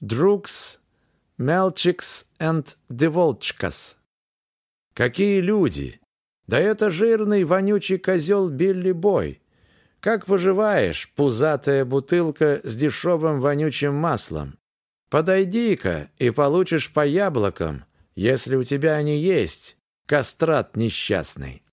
Друкс, Мелчикс and Деволчкас. Какие люди! Да это жирный, вонючий козел Билли Бой. Как поживаешь, пузатая бутылка с дешевым вонючим маслом? Подойди-ка и получишь по яблокам, если у тебя они есть, кастрат несчастный.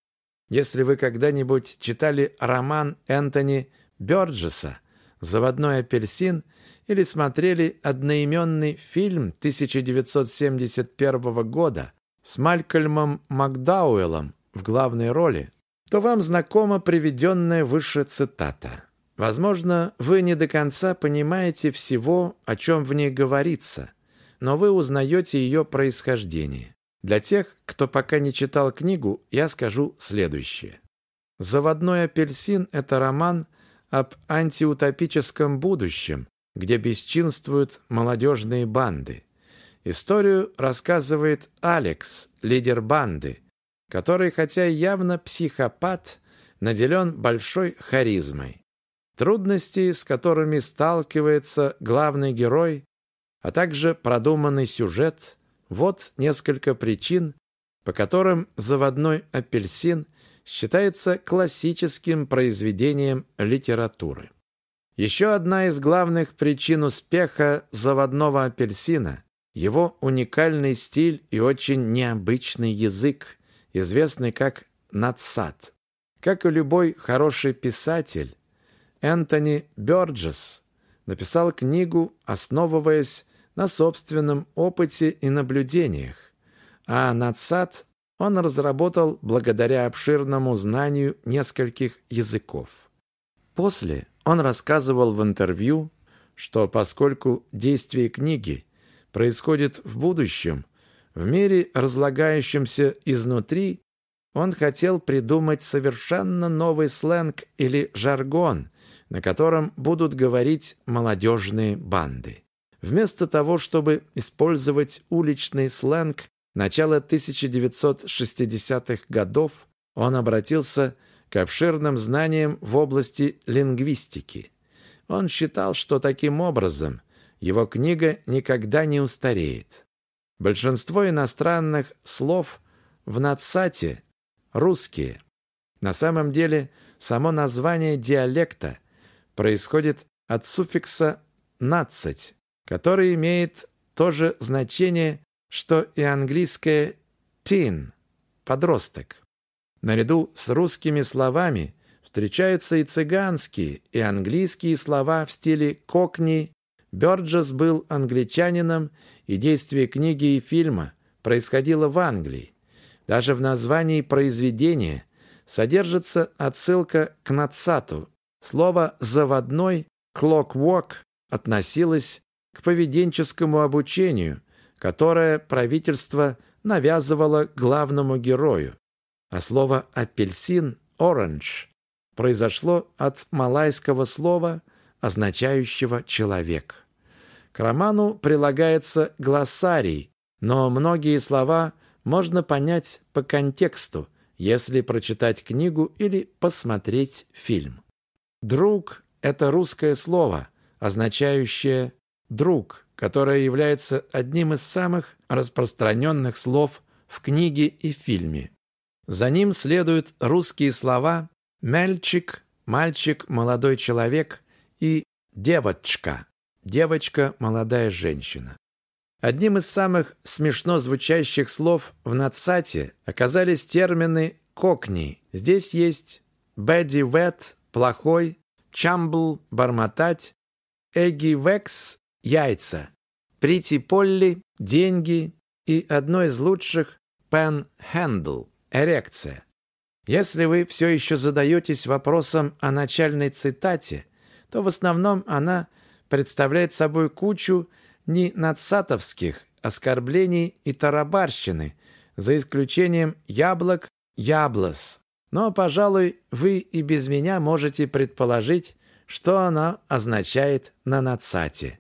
Если вы когда-нибудь читали роман Энтони Бёрджеса «Заводной апельсин» или смотрели одноименный фильм 1971 года с Малькольмом Макдауэллом в главной роли, то вам знакома приведенная выше цитата. Возможно, вы не до конца понимаете всего, о чем в ней говорится, но вы узнаете ее происхождение. Для тех, кто пока не читал книгу, я скажу следующее. «Заводной апельсин» — это роман об антиутопическом будущем, где бесчинствуют молодежные банды. Историю рассказывает Алекс, лидер банды, который, хотя явно психопат, наделен большой харизмой. Трудности, с которыми сталкивается главный герой, а также продуманный сюжет – вот несколько причин, по которым «Заводной апельсин» считается классическим произведением литературы. Еще одна из главных причин успеха «Заводного апельсина» – его уникальный стиль и очень необычный язык, известный как «надсад». Как и любой хороший писатель, Энтони Бёрджес написал книгу, основываясь на собственном опыте и наблюдениях, а надсад он разработал благодаря обширному знанию нескольких языков. После он рассказывал в интервью, что поскольку действие книги происходит в будущем, в мире, разлагающемся изнутри, он хотел придумать совершенно новый сленг или жаргон, на котором будут говорить молодежные банды. Вместо того, чтобы использовать уличный сленг начала 1960-х годов, он обратился к обширным знаниям в области лингвистики. Он считал, что таким образом его книга никогда не устареет. Большинство иностранных слов в надсате русские. На самом деле само название диалекта происходит от суффикса «нацать», который имеет то же значение, что и английское «teen» – «подросток». Наряду с русскими словами встречаются и цыганские, и английские слова в стиле «кокни». Бёрджес был англичанином, и действие книги и фильма происходило в Англии. Даже в названии произведения содержится отсылка к Нацату, Слово «заводной» «clockwork» относилось к поведенческому обучению, которое правительство навязывало главному герою, а слово «апельсин» «orange» произошло от малайского слова, означающего «человек». К роману прилагается глоссарий, но многие слова можно понять по контексту, если прочитать книгу или посмотреть фильм. «Друг» — это русское слово, означающее «друг», которое является одним из самых распространенных слов в книге и фильме. За ним следуют русские слова «мальчик», «мальчик», «молодой человек» и «девочка», «девочка», «молодая женщина». Одним из самых смешно звучащих слов в надсате оказались термины «кокни». Здесь есть «бэдди вэт», плохой, чамбл, бормотать, эгги векс, яйца, прити полли, деньги и одно из лучших пен хендл, эрекция. Если вы все еще задаетесь вопросом о начальной цитате, то в основном она представляет собой кучу не надсатовских оскорблений и тарабарщины, за исключением яблок, яблос, но, пожалуй, вы и без меня можете предположить, что она означает на нацате.